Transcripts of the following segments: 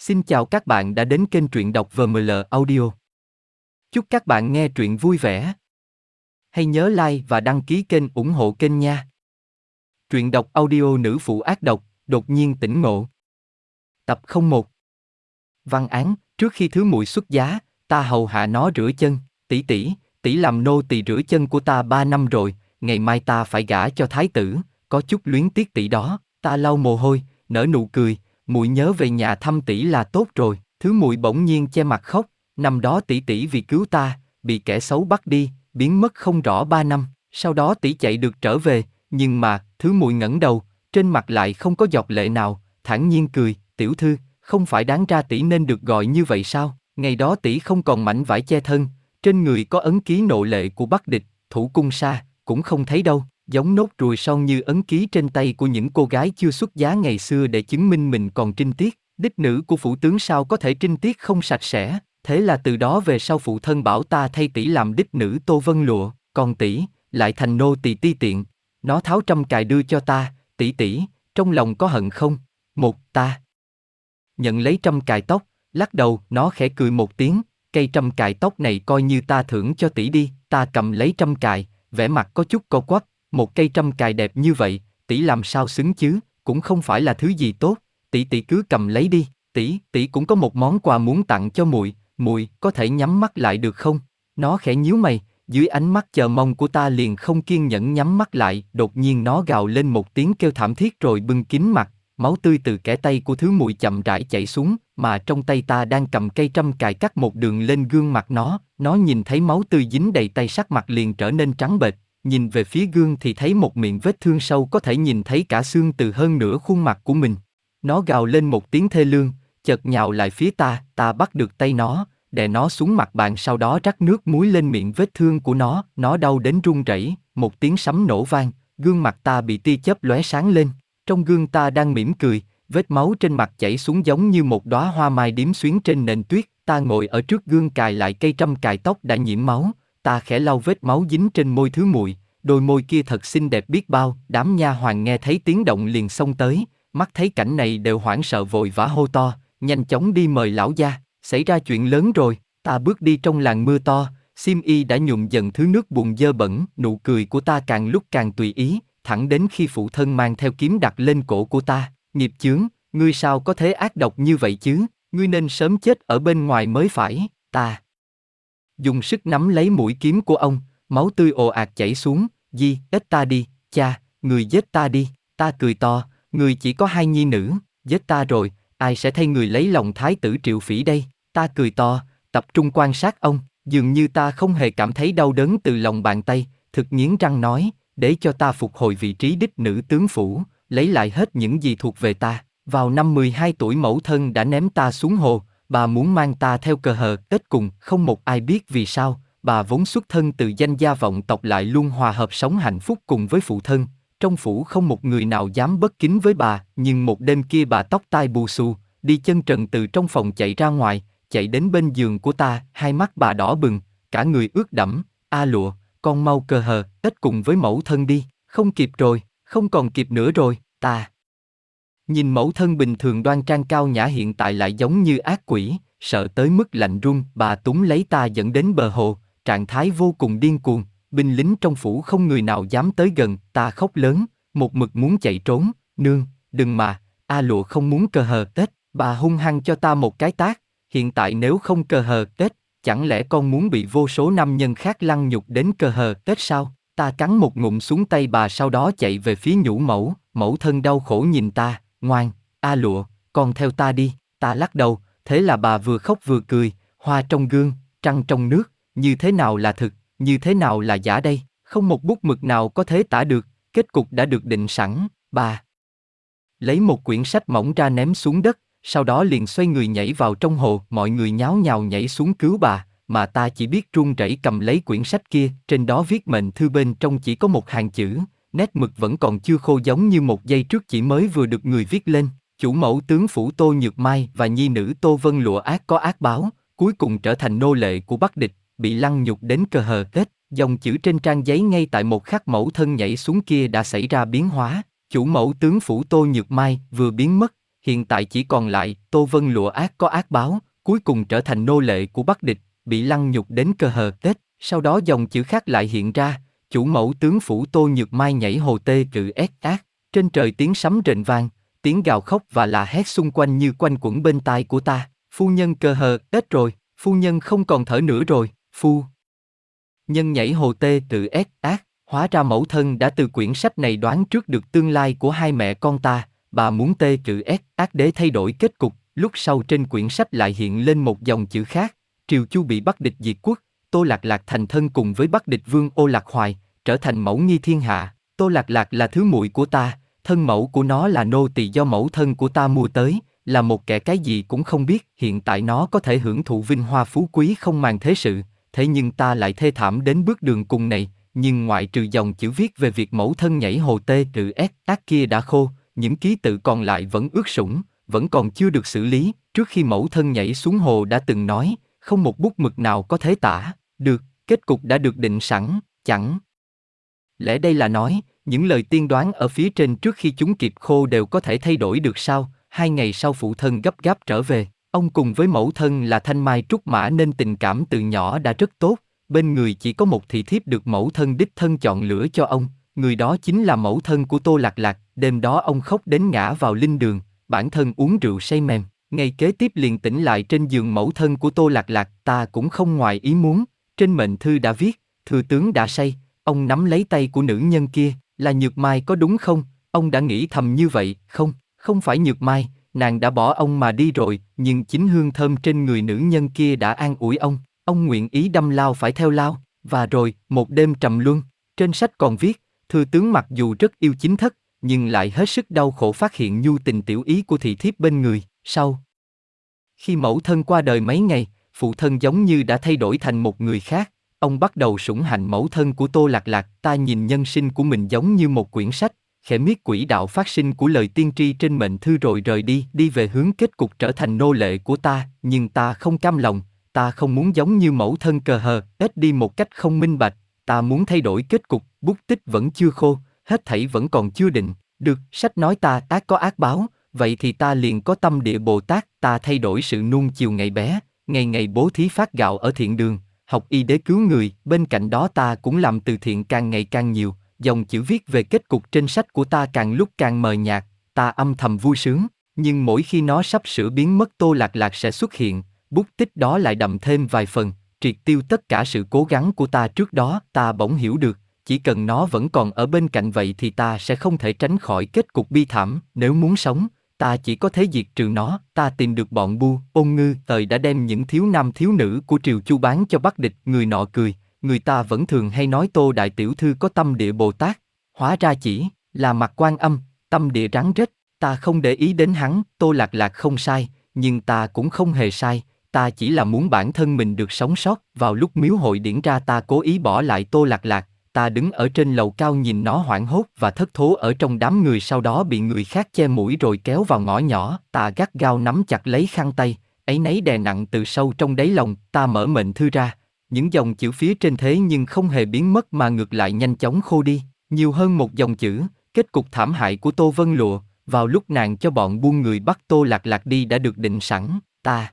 Xin chào các bạn đã đến kênh truyện đọc VML Audio. Chúc các bạn nghe truyện vui vẻ. Hãy nhớ like và đăng ký kênh ủng hộ kênh nha. Truyện đọc audio nữ phụ ác độc, đột nhiên tỉnh ngộ. Tập 01 Văn án, trước khi thứ muội xuất giá, ta hầu hạ nó rửa chân, tỷ tỷ, tỷ làm nô tỳ rửa chân của ta ba năm rồi, ngày mai ta phải gả cho thái tử, có chút luyến tiếc tỷ đó, ta lau mồ hôi, nở nụ cười, muội nhớ về nhà thăm tỷ là tốt rồi. Thứ muội bỗng nhiên che mặt khóc, năm đó tỷ tỷ vì cứu ta, bị kẻ xấu bắt đi, biến mất không rõ ba năm. Sau đó tỷ chạy được trở về, nhưng mà thứ muội ngẩng đầu, trên mặt lại không có giọt lệ nào, thản nhiên cười, tiểu thư, không phải đáng ra tỷ nên được gọi như vậy sao? Ngày đó tỷ không còn mảnh vải che thân, trên người có ấn ký nộ lệ của Bắc địch, thủ cung sa, cũng không thấy đâu giống nốt ruồi son như ấn ký trên tay của những cô gái chưa xuất giá ngày xưa để chứng minh mình còn trinh tiết. Đích nữ của phủ tướng sao có thể trinh tiết không sạch sẽ, thế là từ đó về sau phụ thân bảo ta thay tỷ làm đích nữ Tô Vân Lụa, còn tỷ lại thành nô tỳ ti tiện. Nó tháo trăm cài đưa cho ta, tỷ tỷ, trong lòng có hận không? Một, ta. Nhận lấy trăm cài tóc, lắc đầu, nó khẽ cười một tiếng, cây trăm cài tóc này coi như ta thưởng cho tỷ đi, ta cầm lấy trăm cài, vẻ mặt có chút co quắp, một cây trăm cài đẹp như vậy, tỷ làm sao xứng chứ, cũng không phải là thứ gì tốt, tỷ tỷ cứ cầm lấy đi, tỷ, tỷ cũng có một món quà muốn tặng cho muội, muội có thể nhắm mắt lại được không? Nó khẽ nhíu mày, dưới ánh mắt chờ mong của ta liền không kiên nhẫn nhắm mắt lại, đột nhiên nó gào lên một tiếng kêu thảm thiết rồi bưng kín mặt, máu tươi từ kẻ tay của thứ muội chậm rãi chảy xuống, mà trong tay ta đang cầm cây trăm cài cắt một đường lên gương mặt nó, nó nhìn thấy máu tươi dính đầy tay sắc mặt liền trở nên trắng bệch, nhìn về phía gương thì thấy một miệng vết thương sâu có thể nhìn thấy cả xương từ hơn nửa khuôn mặt của mình. Nó gào lên một tiếng thê lương, chợt nhào lại phía ta, ta bắt được tay nó, đè nó xuống mặt bàn sau đó rắc nước muối lên miệng vết thương của nó, nó đau đến run rẩy, một tiếng sấm nổ vang, gương mặt ta bị tia chớp lóe sáng lên, trong gương ta đang mỉm cười, vết máu trên mặt chảy xuống giống như một đóa hoa mai điếm xuyến trên nền tuyết, ta ngồi ở trước gương cài lại cây trăm cài tóc đã nhiễm máu, ta khẽ lau vết máu dính trên môi thứ muội, đôi môi kia thật xinh đẹp biết bao, đám nha hoàng nghe thấy tiếng động liền xông tới, mắt thấy cảnh này đều hoảng sợ vội vã hô to, nhanh chóng đi mời lão gia, xảy ra chuyện lớn rồi, ta bước đi trong làng mưa to, sim y đã nhuộm dần thứ nước bùn dơ bẩn, nụ cười của ta càng lúc càng tùy ý, thẳng đến khi phụ thân mang theo kiếm đặt lên cổ của ta, nghiệp chướng, ngươi sao có thế ác độc như vậy chứ, ngươi nên sớm chết ở bên ngoài mới phải, ta. Dùng sức nắm lấy mũi kiếm của ông, máu tươi ồ ạt chảy xuống, di, ếch ta đi, cha, người giết ta đi, ta cười to, người chỉ có hai nhi nữ, giết ta rồi, ai sẽ thay người lấy lòng thái tử triệu phỉ đây, ta cười to, tập trung quan sát ông, dường như ta không hề cảm thấy đau đớn từ lòng bàn tay, thực nghiến răng nói, để cho ta phục hồi vị trí đích nữ tướng phủ, lấy lại hết những gì thuộc về ta. Vào năm 12 tuổi mẫu thân đã ném ta xuống hồ, bà muốn mang ta theo cờ hờ, kết cùng không một ai biết vì sao, bà vốn xuất thân từ danh gia vọng tộc lại luôn hòa hợp sống hạnh phúc cùng với phụ thân. Trong phủ không một người nào dám bất kính với bà, nhưng một đêm kia bà tóc tai bù xù, đi chân trần từ trong phòng chạy ra ngoài, chạy đến bên giường của ta, hai mắt bà đỏ bừng, cả người ướt đẫm, a lụa, con mau cờ hờ, tết cùng với mẫu thân đi, không kịp rồi, không còn kịp nữa rồi, ta. Nhìn mẫu thân bình thường đoan trang cao nhã hiện tại lại giống như ác quỷ, sợ tới mức lạnh run, bà túng lấy ta dẫn đến bờ hồ, trạng thái vô cùng điên cuồng, binh lính trong phủ không người nào dám tới gần, ta khóc lớn, một mực muốn chạy trốn, nương, đừng mà, A lụa không muốn cờ hờ Tết, bà hung hăng cho ta một cái tác, hiện tại nếu không cờ hờ Tết, chẳng lẽ con muốn bị vô số nam nhân khác lăng nhục đến cờ hờ Tết sao? Ta cắn một ngụm xuống tay bà sau đó chạy về phía nhũ mẫu, mẫu thân đau khổ nhìn ta, ngoan, A lụa, con theo ta đi, ta lắc đầu, thế là bà vừa khóc vừa cười, hoa trong gương, trăng trong nước, như thế nào là thực, như thế nào là giả đây, không một bút mực nào có thể tả được, kết cục đã được định sẵn, bà. Lấy một quyển sách mỏng ra ném xuống đất, sau đó liền xoay người nhảy vào trong hồ, mọi người nháo nhào nhảy xuống cứu bà, mà ta chỉ biết run rẩy cầm lấy quyển sách kia, trên đó viết mệnh thư bên trong chỉ có một hàng chữ, nét mực vẫn còn chưa khô giống như một giây trước chỉ mới vừa được người viết lên. Chủ mẫu tướng phủ Tô Nhược Mai và nhi nữ Tô Vân Lụa ác có ác báo, cuối cùng trở thành nô lệ của Bắc địch, bị lăng nhục đến cờ hờ kết, dòng chữ trên trang giấy ngay tại một khắc mẫu thân nhảy xuống kia đã xảy ra biến hóa, chủ mẫu tướng phủ Tô Nhược Mai vừa biến mất, hiện tại chỉ còn lại Tô Vân lụa ác có ác báo, cuối cùng trở thành nô lệ của Bắc địch, bị lăng nhục đến cơ hờ kết. sau đó dòng chữ khác lại hiện ra, chủ mẫu tướng phủ Tô Nhược Mai nhảy hồ tê cự ép ác, trên trời tiếng sấm rền vang, tiếng gào khóc và là hét xung quanh như quanh quẩn bên tai của ta, phu nhân cơ hờ Tết rồi, phu nhân không còn thở nữa rồi, phu. Nhân nhảy hồ tê tự ép ác, hóa ra mẫu thân đã từ quyển sách này đoán trước được tương lai của hai mẹ con ta, bà muốn tê cự ép ác để thay đổi kết cục, lúc sau trên quyển sách lại hiện lên một dòng chữ khác, Triều Chu bị bắt địch diệt quốc, Tô Lạc Lạc thành thân cùng với Bắc địch vương Ô Lạc Hoài, trở thành mẫu nghi thiên hạ. Tô Lạc Lạc là thứ muội của ta, thân mẫu của nó là nô tỳ do mẫu thân của ta mua tới, là một kẻ cái gì cũng không biết. Hiện tại nó có thể hưởng thụ vinh hoa phú quý không màng thế sự, thế nhưng ta lại thê thảm đến bước đường cùng này. Nhưng ngoại trừ dòng chữ viết về việc mẫu thân nhảy hồ tê tự ép tác kia đã khô, những ký tự còn lại vẫn ướt sũng, vẫn còn chưa được xử lý. Trước khi mẫu thân nhảy xuống hồ đã từng nói, không một bút mực nào có thể tả được, kết cục đã được định sẵn, chẳng. Lẽ đây là nói, những lời tiên đoán ở phía trên trước khi chúng kịp khô đều có thể thay đổi được sao? Hai ngày sau phụ thân gấp gáp trở về, ông cùng với mẫu thân là Thanh Mai Trúc Mã nên tình cảm từ nhỏ đã rất tốt, bên người chỉ có một thị thiếp được mẫu thân đích thân chọn lửa cho ông, người đó chính là mẫu thân của Tô Lạc Lạc, đêm đó ông khóc đến ngã vào linh đường, bản thân uống rượu say mềm, ngày kế tiếp liền tỉnh lại trên giường mẫu thân của Tô Lạc Lạc, ta cũng không ngoài ý muốn, trên mệnh thư đã viết, thừa tướng đã say, ông nắm lấy tay của nữ nhân kia, là Nhược Mai có đúng không? Ông đã nghĩ thầm như vậy, không, không phải Nhược Mai, nàng đã bỏ ông mà đi rồi, nhưng chính hương thơm trên người nữ nhân kia đã an ủi ông, ông nguyện ý đâm lao phải theo lao, và rồi, một đêm trầm luân, trên sách còn viết, thừa tướng mặc dù rất yêu chính thất, nhưng lại hết sức đau khổ phát hiện nhu tình tiểu ý của thị thiếp bên người, sau. Khi mẫu thân qua đời mấy ngày, phụ thân giống như đã thay đổi thành một người khác, ông bắt đầu sủng hạnh mẫu thân của Tô Lạc Lạc, ta nhìn nhân sinh của mình giống như một quyển sách, khẽ miết quỹ đạo phát sinh của lời tiên tri trên mệnh thư rồi rời đi, đi về hướng kết cục trở thành nô lệ của ta, nhưng ta không cam lòng, ta không muốn giống như mẫu thân cờ hờ, ít đi một cách không minh bạch, ta muốn thay đổi kết cục, bút tích vẫn chưa khô, hết thảy vẫn còn chưa định, được, sách nói ta ác có ác báo, vậy thì ta liền có tâm địa Bồ Tát, ta thay đổi sự nuông chiều ngày bé, ngày ngày bố thí phát gạo ở thiện đường, học y để cứu người, bên cạnh đó ta cũng làm từ thiện càng ngày càng nhiều, dòng chữ viết về kết cục trên sách của ta càng lúc càng mờ nhạt, ta âm thầm vui sướng, nhưng mỗi khi nó sắp sửa biến mất tô lạc lạc sẽ xuất hiện, bút tích đó lại đậm thêm vài phần, triệt tiêu tất cả sự cố gắng của ta trước đó, ta bỗng hiểu được, chỉ cần nó vẫn còn ở bên cạnh vậy thì ta sẽ không thể tránh khỏi kết cục bi thảm, nếu muốn sống, ta chỉ có thế diệt trừ nó, ta tìm được bọn bu, ôn ngư, thời đã đem những thiếu nam thiếu nữ của triều chu bán cho bắc địch, người nọ cười, người ta vẫn thường hay nói tô đại tiểu thư có tâm địa Bồ Tát, hóa ra chỉ là mặt quan âm, tâm địa rắn rết, ta không để ý đến hắn, tô lạc lạc không sai, nhưng ta cũng không hề sai, ta chỉ là muốn bản thân mình được sống sót, vào lúc miếu hội điển ra ta cố ý bỏ lại tô lạc lạc, ta đứng ở trên lầu cao nhìn nó hoảng hốt và thất thố ở trong đám người sau đó bị người khác che mũi rồi kéo vào ngõ nhỏ, ta gắt gao nắm chặt lấy khăn tay, ấy nấy đè nặng từ sâu trong đáy lòng, ta mở mệnh thư ra, những dòng chữ phía trên thế nhưng không hề biến mất mà ngược lại nhanh chóng khô đi, nhiều hơn một dòng chữ, kết cục thảm hại của Tô Vân Lụa, vào lúc nàng cho bọn buôn người bắt Tô Lạc Lạc đi đã được định sẵn, ta.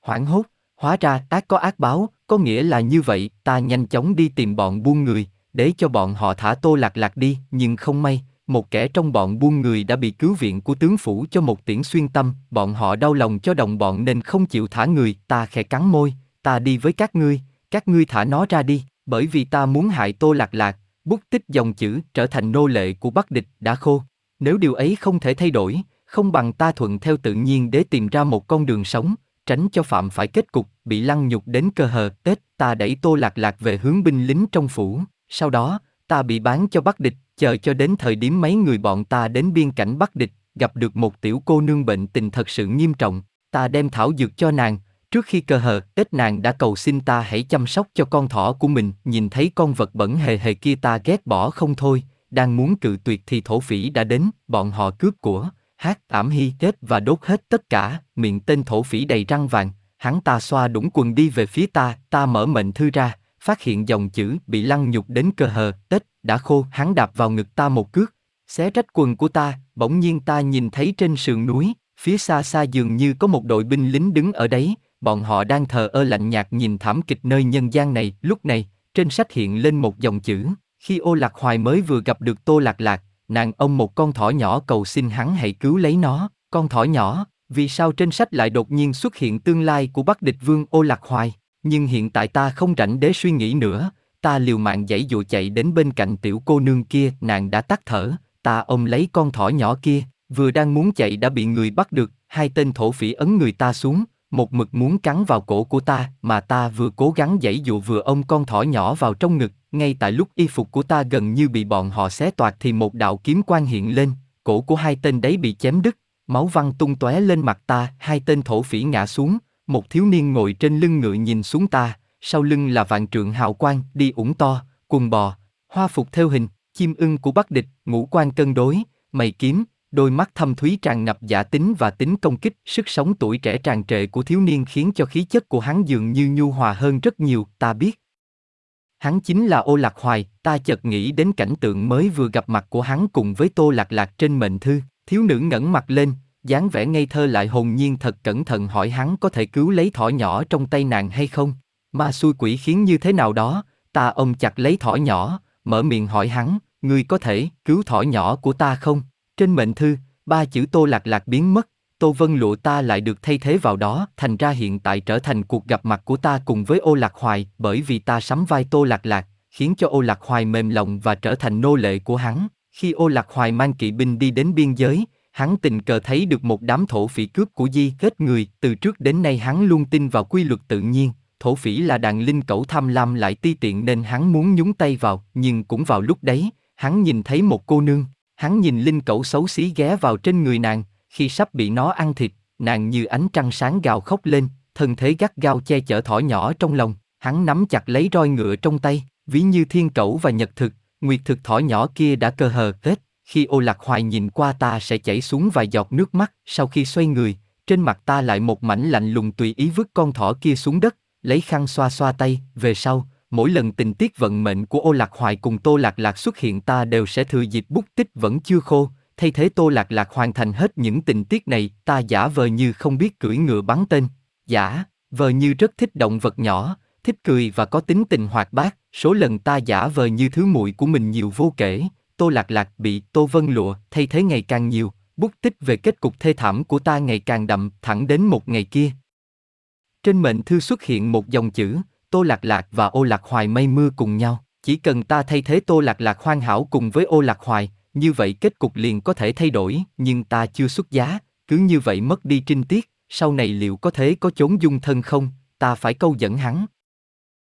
Hoảng hốt, hóa ra ác có ác báo, có nghĩa là như vậy, ta nhanh chóng đi tìm bọn buôn người, để cho bọn họ thả Tô Lạc Lạc đi, nhưng không may, một kẻ trong bọn buôn người đã bị cứu viện của tướng phủ cho một tiễn xuyên tâm, bọn họ đau lòng cho đồng bọn nên không chịu thả người, ta khẽ cắn môi, ta đi với các ngươi, các ngươi thả nó ra đi, bởi vì ta muốn hại Tô Lạc Lạc, bút tích dòng chữ trở thành nô lệ của Bắc địch đã khô. Nếu điều ấy không thể thay đổi, không bằng ta thuận theo tự nhiên để tìm ra một con đường sống, tránh cho phạm phải kết cục bị lăng nhục đến cơ hờ. Tết, ta đẩy tô lạc lạc về hướng binh lính trong phủ. Sau đó, ta bị bán cho bắc địch, chờ cho đến thời điểm mấy người bọn ta đến biên cảnh bắc địch, gặp được một tiểu cô nương bệnh tình thật sự nghiêm trọng. Ta đem thảo dược cho nàng. Trước khi cơ hờ, tết nàng đã cầu xin ta hãy chăm sóc cho con thỏ của mình. Nhìn thấy con vật bẩn hề hề kia ta ghét bỏ không thôi. Đang muốn cự tuyệt thì thổ phỉ đã đến, bọn họ cướp của hát ảm hy kết và đốt hết tất cả, miệng tên thổ phỉ đầy răng vàng, hắn ta xoa đũng quần đi về phía ta, ta mở mệnh thư ra, phát hiện dòng chữ bị lăng nhục đến cơ hờ, tết, đã khô, hắn đạp vào ngực ta một cước, xé rách quần của ta, bỗng nhiên ta nhìn thấy trên sườn núi, phía xa xa dường như có một đội binh lính đứng ở đấy, bọn họ đang thờ ơ lạnh nhạt nhìn thảm kịch nơi nhân gian này, lúc này, trên sách hiện lên một dòng chữ, khi ô lạc hoài mới vừa gặp được tô lạc lạc, nàng ông một con thỏ nhỏ cầu xin hắn hãy cứu lấy nó, con thỏ nhỏ, vì sao trên sách lại đột nhiên xuất hiện tương lai của Bắc địch vương ô lạc hoài, nhưng hiện tại ta không rảnh để suy nghĩ nữa, ta liều mạng dãy dụ chạy đến bên cạnh tiểu cô nương kia, nàng đã tắt thở, ta ôm lấy con thỏ nhỏ kia, vừa đang muốn chạy đã bị người bắt được, hai tên thổ phỉ ấn người ta xuống, một mực muốn cắn vào cổ của ta, mà ta vừa cố gắng dãy dụ vừa ôm con thỏ nhỏ vào trong ngực, ngay tại lúc y phục của ta gần như bị bọn họ xé toạc thì một đạo kiếm quang hiện lên, cổ của hai tên đấy bị chém đứt, máu văng tung tóe lên mặt ta, hai tên thổ phỉ ngã xuống, một thiếu niên ngồi trên lưng ngựa nhìn xuống ta, sau lưng là vạn trượng hào quang, đi ủng to, quần bò, hoa phục theo hình, chim ưng của bắc địch, ngũ quan cân đối, mày kiếm, đôi mắt thâm thúy tràn ngập giả tính và tính công kích, sức sống tuổi trẻ tràn trệ của thiếu niên khiến cho khí chất của hắn dường như nhu hòa hơn rất nhiều, ta biết. Hắn chính là Ô Lạc Hoài, ta chợt nghĩ đến cảnh tượng mới vừa gặp mặt của hắn cùng với Tô Lạc Lạc trên mệnh thư, thiếu nữ ngẩng mặt lên, dáng vẻ ngây thơ lại hồn nhiên thật cẩn thận hỏi hắn có thể cứu lấy thỏ nhỏ trong tay nàng hay không. Ma xui quỷ khiến như thế nào đó, ta ôm chặt lấy thỏ nhỏ, mở miệng hỏi hắn, ngươi có thể cứu thỏ nhỏ của ta không? Trên mệnh thư, ba chữ Tô Lạc Lạc biến mất, Tô Vân Lụa ta lại được thay thế vào đó, thành ra hiện tại trở thành cuộc gặp mặt của ta cùng với Ô Lạc Hoài, bởi vì ta sắm vai Tô Lạc Lạc, khiến cho Ô Lạc Hoài mềm lòng và trở thành nô lệ của hắn. Khi Ô Lạc Hoài mang kỵ binh đi đến biên giới, hắn tình cờ thấy được một đám thổ phỉ cướp của Di kết người, từ trước đến nay hắn luôn tin vào quy luật tự nhiên, thổ phỉ là đàn linh cẩu tham lam lại ti tiện nên hắn muốn nhúng tay vào, nhưng cũng vào lúc đấy, hắn nhìn thấy một cô nương, hắn nhìn linh cẩu xấu xí ghé vào trên người nàng, khi sắp bị nó ăn thịt, nàng như ánh trăng sáng gào khóc lên, thân thế gắt gao che chở thỏ nhỏ trong lòng, hắn nắm chặt lấy roi ngựa trong tay, ví như thiên cẩu và nhật thực, nguyệt thực thỏ nhỏ kia đã cơ hờ hết, khi ô lạc hoài nhìn qua ta sẽ chảy xuống vài giọt nước mắt, sau khi xoay người, trên mặt ta lại một mảnh lạnh lùng tùy ý vứt con thỏ kia xuống đất, lấy khăn xoa xoa tay, về sau, mỗi lần tình tiết vận mệnh của ô lạc hoài cùng tô lạc lạc xuất hiện ta đều sẽ thừa dịp bút tích vẫn chưa khô, thay thế tô lạc lạc hoàn thành hết những tình tiết này, ta giả vờ như không biết cưỡi ngựa bắn tên, giả, vờ như rất thích động vật nhỏ, thích cười và có tính tình hoạt bát, số lần ta giả vờ như thứ muội của mình nhiều vô kể, tô lạc lạc bị tô vân lụa thay thế ngày càng nhiều, bút tích về kết cục thê thảm của ta ngày càng đậm thẳng đến một ngày kia. Trên mệnh thư xuất hiện một dòng chữ, Tô Lạc Lạc và Ô Lạc Hoài mây mưa cùng nhau, chỉ cần ta thay thế Tô Lạc Lạc hoàn hảo cùng với Ô Lạc Hoài, như vậy kết cục liền có thể thay đổi, nhưng ta chưa xuất giá, cứ như vậy mất đi trinh tiết, sau này liệu có thế có chốn dung thân không, ta phải câu dẫn hắn,